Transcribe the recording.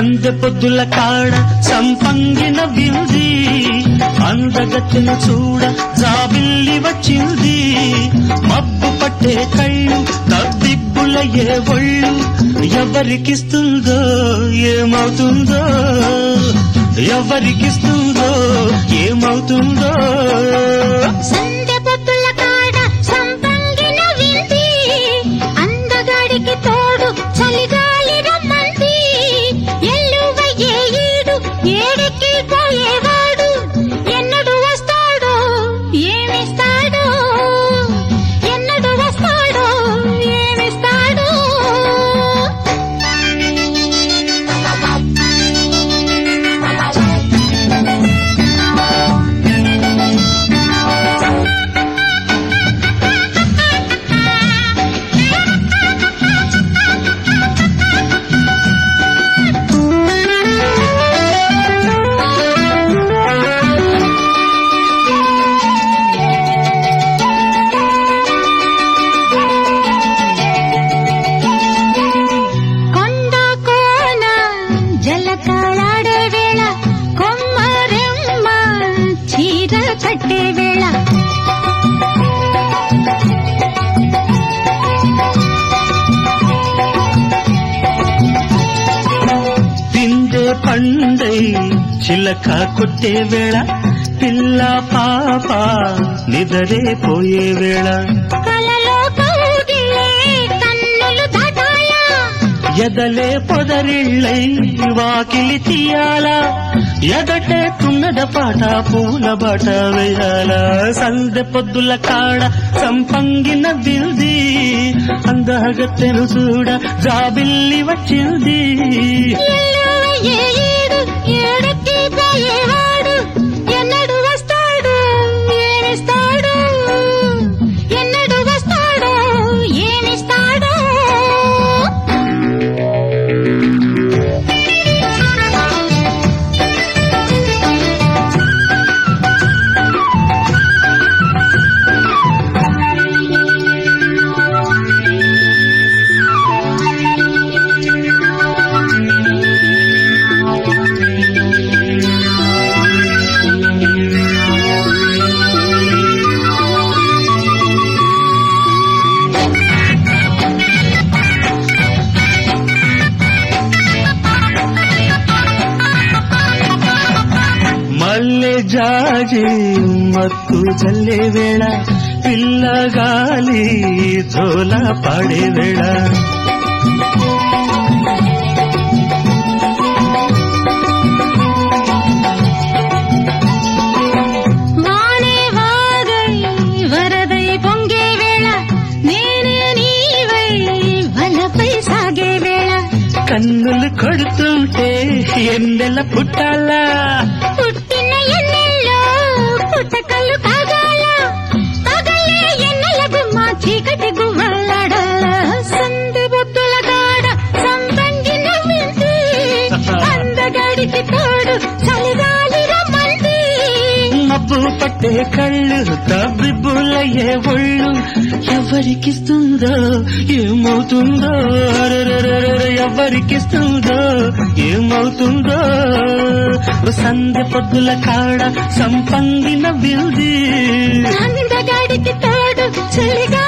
సందె పొద్దుల కాడ సంపంగిన వింది అందగత్తెన చూడ జాబిల్లి వచ్చింది. మబ్బు పట్టే కళ్ళు తబ్బిబ్బులయ్యే ఏ ఒళ్ళు ఎవరికిస్తుందో ఏమవుతుందో ఎవరికిస్తుందో ఏమవుతుందో. ಚಟ್ಟಿ ವೇಳ ತಿಂದೆ ಪಂಡೈ ಚಿಲಕ ಕೊಟ್ಟೆ ವೇಳ ಪಿಲ್ಲ ಪಾಪ ನಿದರೆ ಪೋಯೆ ವೇಳ ఎదలే పొదరిళ్ళై వాకిలి తీయాల ఎదటే తున్నద పాట పూల బాట వేయాల. సందె పొద్దుల కాడ సంపంగిన బిల్ది అందగత్తెను చూడ జాబిల్లి వచ్చింది జాజి మత్తు చల్లే వేళ పిల్లగాలి జోల పాడే వేళ కన్నులు కొడుతుంటే ఎండెల పుట్టాలా మబ్బు పట్టే కళ్ళు తబ్బిబ్బులయ్యే ఒళ్ళు ఎవరికిస్తుందో ఏమవుతుందో? ఎవరికిస్తుందో ఏమవుతుందో? సంధ్య పొద్దుల కాడ సంపంగిన బిల్ది తోడు చలిగా